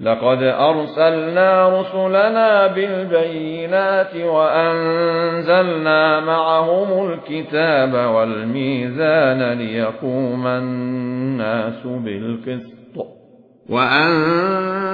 لقد أرسلنا رسلنا بالبينات وأنزلنا معهم الكتاب والميزان ليقوم الناس بالقسط.